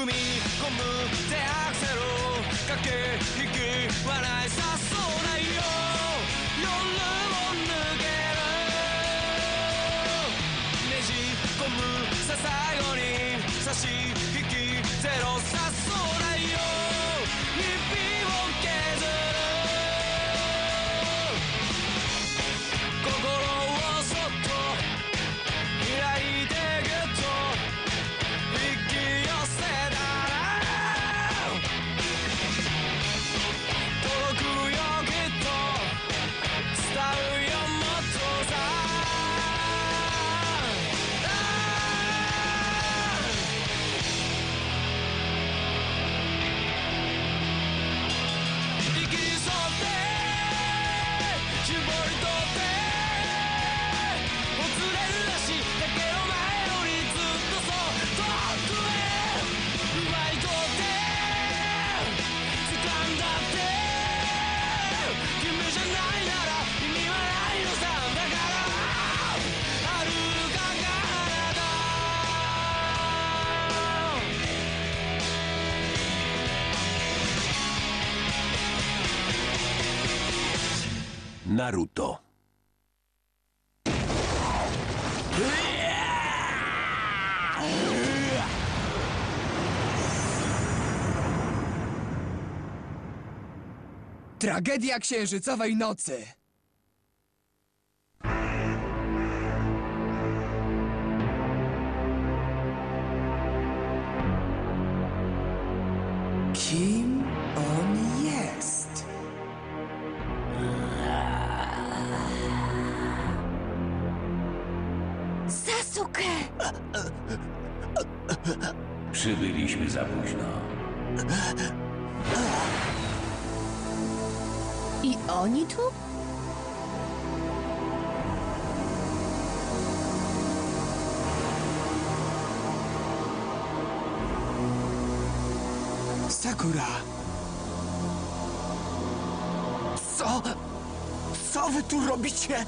踏み込む手アクセル駆け引き笑いさせ Naruto. Tragedia księżycowej nocy. Przybyliśmy za późno. I oni tu? Sakura. Co? Co wy tu robicie?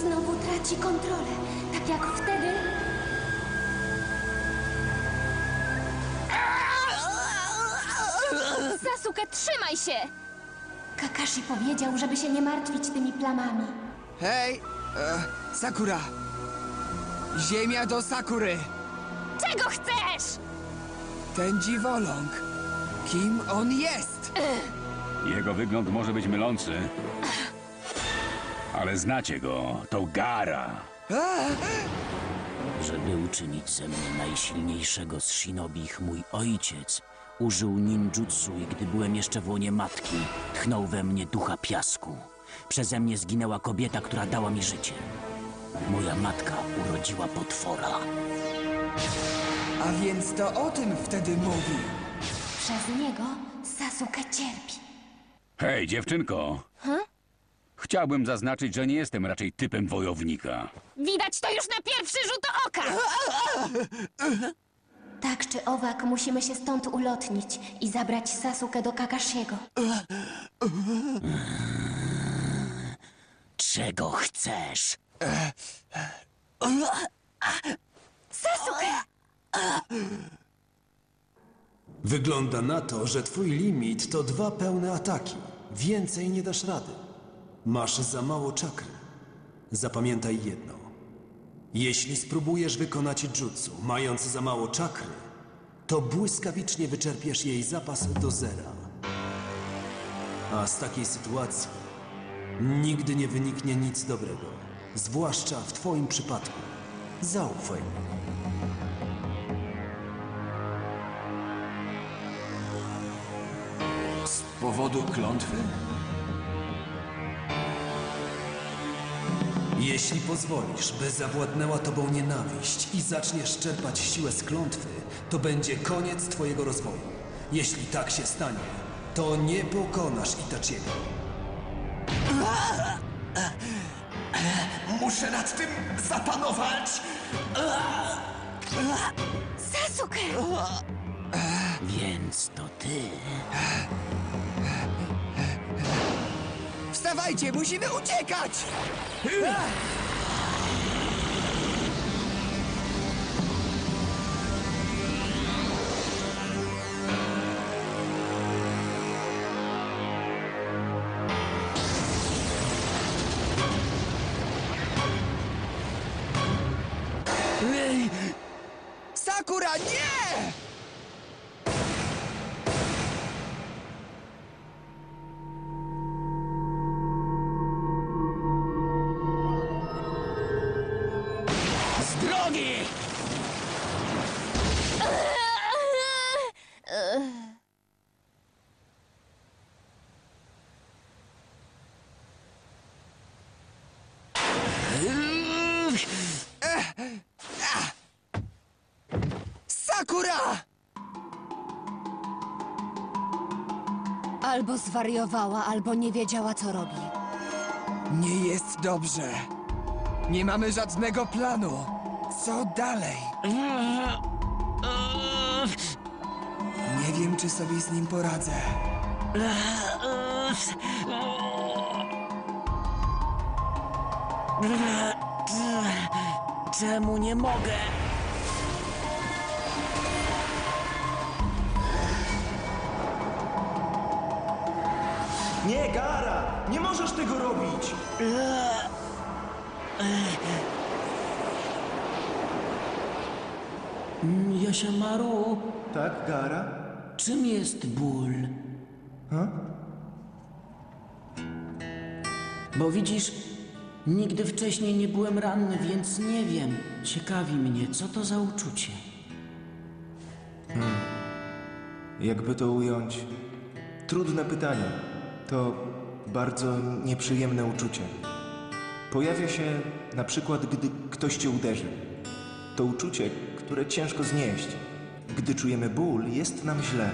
Znowu traci kontrolę, tak jak wtedy. Sasuke, trzymaj się! Kakashi powiedział, żeby się nie martwić tymi plamami. Hej, e, Sakura. Ziemia do Sakury. Czego chcesz? Ten dziwoląg. Kim on jest? Jego wygląd może być mylący. Ale znacie go, to Gara. Żeby uczynić ze mnie najsilniejszego z shinobich, mój ojciec użył ninjutsu i gdy byłem jeszcze w łonie matki, tchnął we mnie ducha piasku. Przeze mnie zginęła kobieta, która dała mi życie. Moja matka urodziła potwora. A więc to o tym wtedy mówił. Przez niego Sasuke cierpi. Hej, dziewczynko. Chciałbym zaznaczyć, że nie jestem raczej typem wojownika. Widać to już na pierwszy rzut oka! Tak czy owak musimy się stąd ulotnić i zabrać Sasuke do Kakashiego. Czego chcesz? Sasuke! Wygląda na to, że twój limit to dwa pełne ataki. Więcej nie dasz rady. Masz za mało czakry. Zapamiętaj jedno. Jeśli spróbujesz wykonać jutsu, mając za mało czakry, to błyskawicznie wyczerpiesz jej zapas do zera. A z takiej sytuacji nigdy nie wyniknie nic dobrego. Zwłaszcza w twoim przypadku. Zaufaj. Z powodu klątwy? Jeśli pozwolisz, by zawładnęła tobą nienawiść i zaczniesz czerpać siłę z klątwy, to będzie koniec twojego rozwoju. Jeśli tak się stanie, to nie pokonasz Itachiego. Muszę nad tym zapanować! Sasuke! Więc to ty. Wstawajcie, musimy uciekać! Sakura, nie! Albo zwariowała, albo nie wiedziała, co robi. Nie jest dobrze. Nie mamy żadnego planu. Co dalej? Nie wiem, czy sobie z nim poradzę. Czemu nie mogę? Nie, Gara! Nie możesz tego robić! Jasia Maru, Tak, Gara? czym jest ból? Bo widzisz, nigdy wcześniej nie byłem ranny, więc nie wiem. Ciekawi mnie, co to za uczucie. Jakby to ująć? Trudne pytanie. To bardzo nieprzyjemne uczucie. Pojawia się na przykład, gdy ktoś cię uderzy. To uczucie, które ciężko znieść. Gdy czujemy ból, jest nam źle.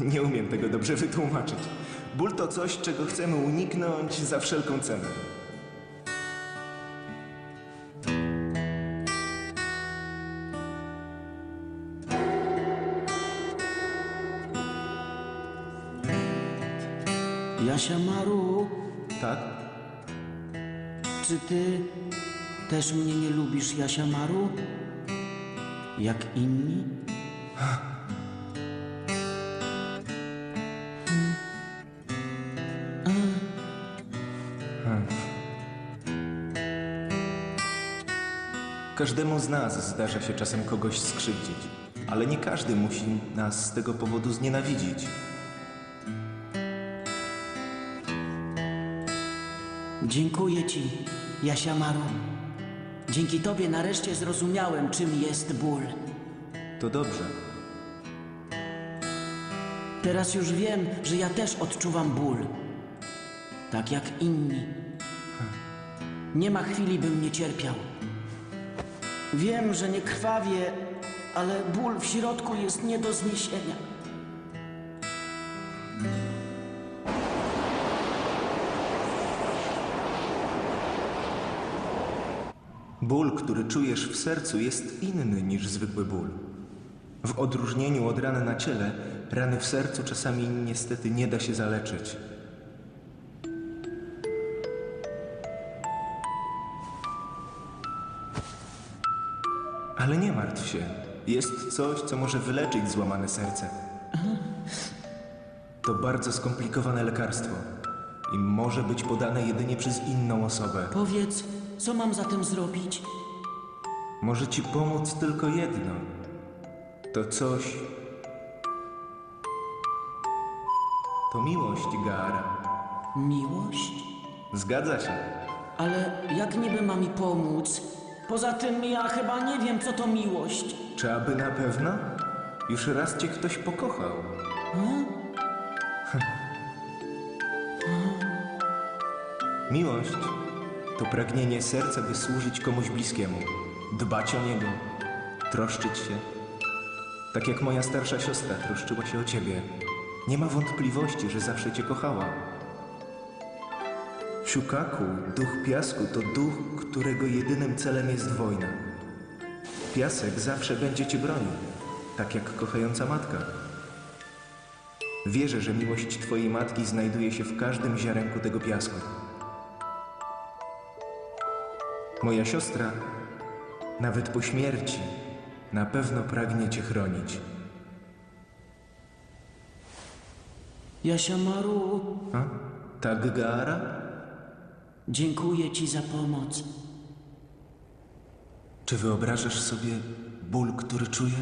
Nie umiem tego dobrze wytłumaczyć. Ból to coś, czego chcemy uniknąć za wszelką cenę. Jasia Maru, Tak? czy ty też mnie nie lubisz, Jasia Maru? Jak inni? Każdemu z nas zdarza się czasem kogoś skrzywdzić, ale nie każdy musi nas z tego powodu znienawidzić. Dziękuję ci, Jasia Maru. Dzięki tobie nareszcie zrozumiałem, czym jest ból. To dobrze. Teraz już wiem, że ja też odczuwam ból. Tak jak inni. Nie ma chwili, bym nie cierpiał. Wiem, że nie krwawię, ale ból w środku jest nie do zniesienia. Ból, który czujesz w sercu, jest inny niż zwykły ból. W odróżnieniu od rany na ciele, rany w sercu czasami niestety nie da się zaleczyć. Ale nie martw się. Jest coś, co może wyleczyć złamane serce. To bardzo skomplikowane lekarstwo i może być podane jedynie przez inną osobę. Powiedz, co mam zatem zrobić? Może ci pomóc tylko jedno. To coś. To miłość, Gaara. Miłość? Zgadza się. Ale jak niby ma mi pomóc? Poza tym ja chyba nie wiem, co to miłość. Czy aby na pewno? Już raz cię ktoś pokochał. Miłość to pragnienie serca, by służyć komuś bliskiemu, dbać o niego, troszczyć się. Tak jak moja starsza siostra troszczyła się o ciebie. Nie ma wątpliwości, że zawsze cię kochała. Shukaku, duch piasku, to duch, którego jedynym celem jest wojna. Piasek zawsze będzie cię bronił, tak jak kochająca matka. Wierzę, że miłość twojej matki znajduje się w każdym ziarenku tego piasku. Moja siostra, nawet po śmierci, na pewno pragnie cię chronić. Jasia Maru, A? Tak, Gaara? dziękuję ci za pomoc. Czy wyobrażasz sobie ból, który czuję?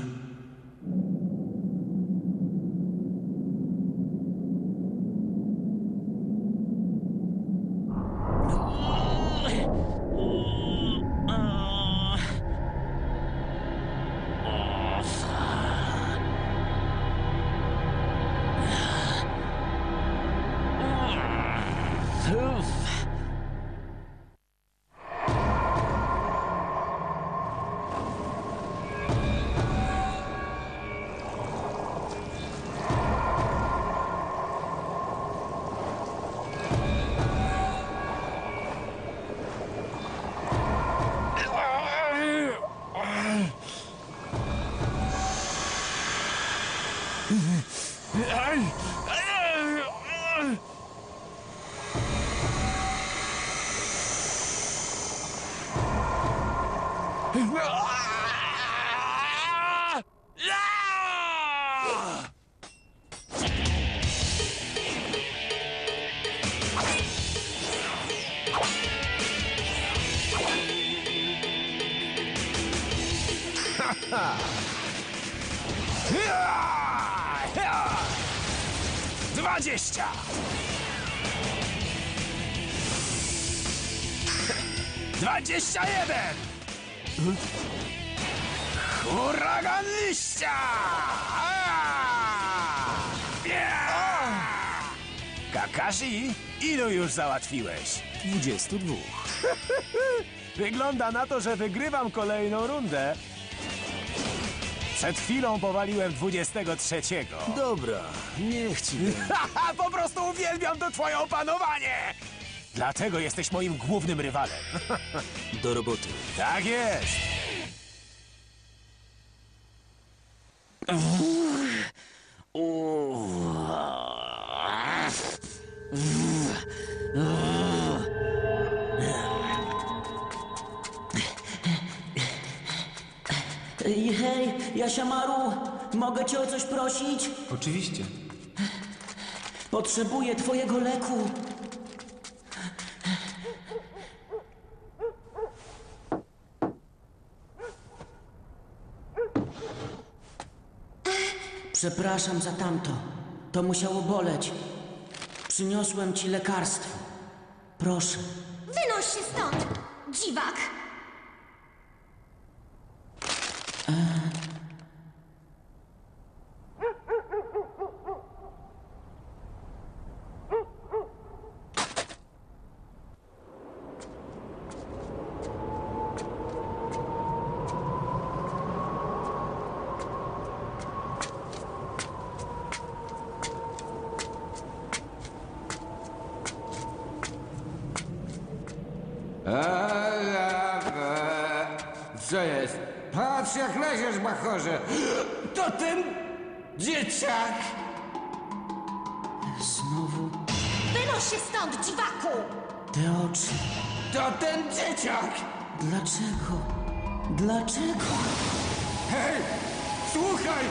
Dwadzieścia! Dwadzieścia jeden! Huragan liścia! Kakashi, ilu już załatwiłeś? 22. Wygląda na to, że wygrywam kolejną rundę. Przed chwilą powaliłem 23. Dobra, niech ci będzie. Haha, po prostu uwielbiam to twoje opanowanie! Dlatego jesteś moim głównym rywalem. Do roboty. Tak jest! Ej, hej, Jasiamaru, mogę cię o coś prosić? Oczywiście. Potrzebuję twojego leku. Przepraszam za tamto. To musiało boleć. Przyniosłem ci lekarstwo. Proszę. Wynoś się stąd, dziwak! Co jest? Patrz jak leziesz, bachorze! To ten dzieciak! Znowu Wynoś się stąd, dziwaku! te oczy. To ten dzieciak! Dlaczego? Dlaczego? Hej! Słuchaj!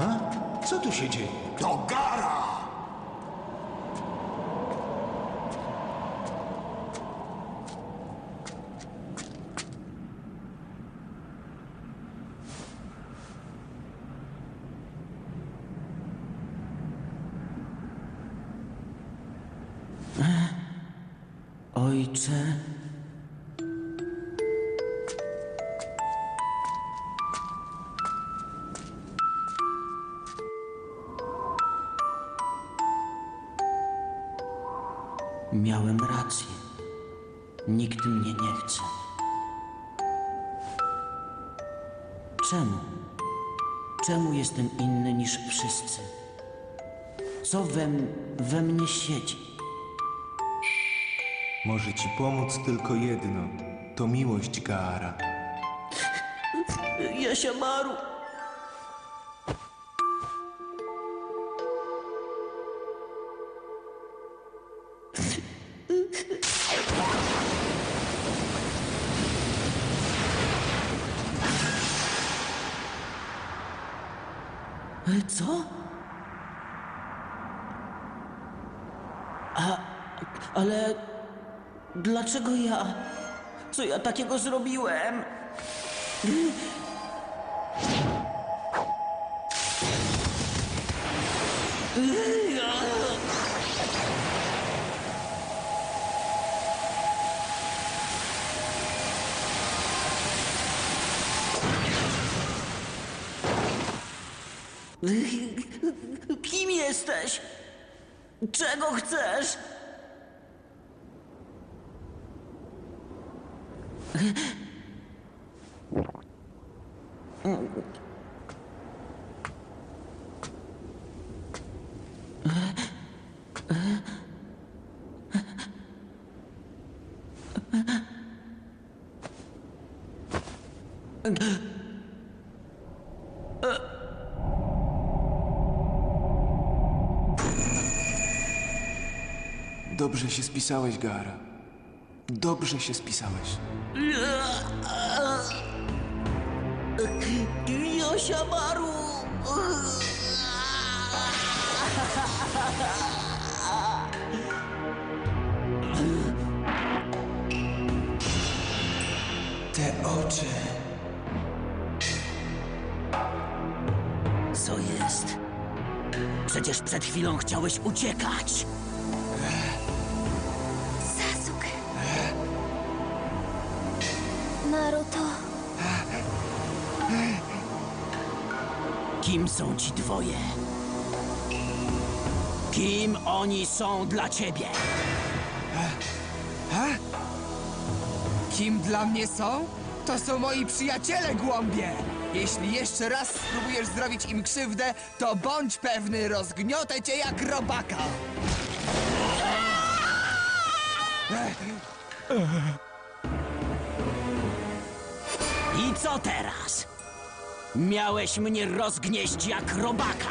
A? Co tu się dzieje? To gara! Ojcze. Miałem rację. Nikt mnie nie chce. Czemu? Czemu jestem inny niż wszyscy? Co we, we mnie siedzi? Może ci pomóc tylko jedno. To miłość Gaara. Jasiamaru! Dlaczego ja? Co ja takiego zrobiłem? Kim jesteś? Czego chcesz? Dobrze się spisałeś, Gara. Dobrze się spisałeś. Te oczy. Co jest? Przecież przed chwilą chciałeś uciekać. Kim są ci dwoje? Kim oni są dla ciebie? Kim dla mnie są? To są moi przyjaciele, głąbie! Jeśli jeszcze raz spróbujesz zrobić im krzywdę, to bądź pewny, rozgniotę cię jak robaka! I co teraz? Miałeś mnie rozgnieść jak robaka.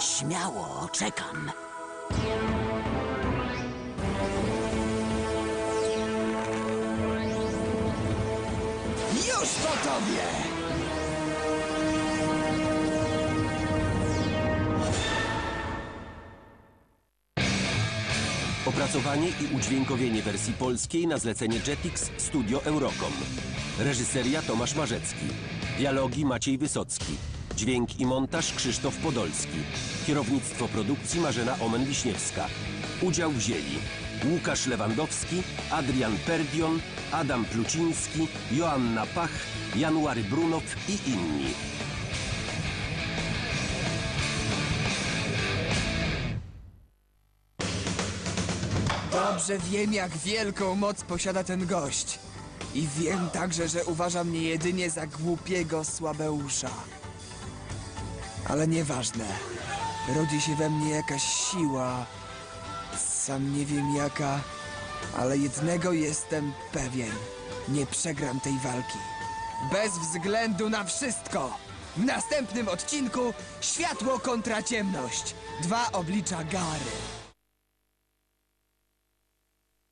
Śmiało, czekam. Już po tobie! Opracowanie i udźwiękowienie wersji polskiej na zlecenie Jetix Studio Eurocom. Reżyseria Tomasz Marzecki. Dialogi Maciej Wysocki. Dźwięk i montaż Krzysztof Podolski. Kierownictwo produkcji Marzena Omen-Wiśniewska. Udział wzięli Łukasz Lewandowski, Adrian Perdion, Adam Pluciński, Joanna Pach, January Brunow i inni. Dobrze wiem, jak wielką moc posiada ten gość. I wiem także, że uważa mnie jedynie za głupiego słabeusza. Ale nieważne. Rodzi się we mnie jakaś siła. Sam nie wiem jaka, ale jednego jestem pewien. Nie przegram tej walki. Bez względu na wszystko. W następnym odcinku światło kontra ciemność. Dwa oblicza Gary.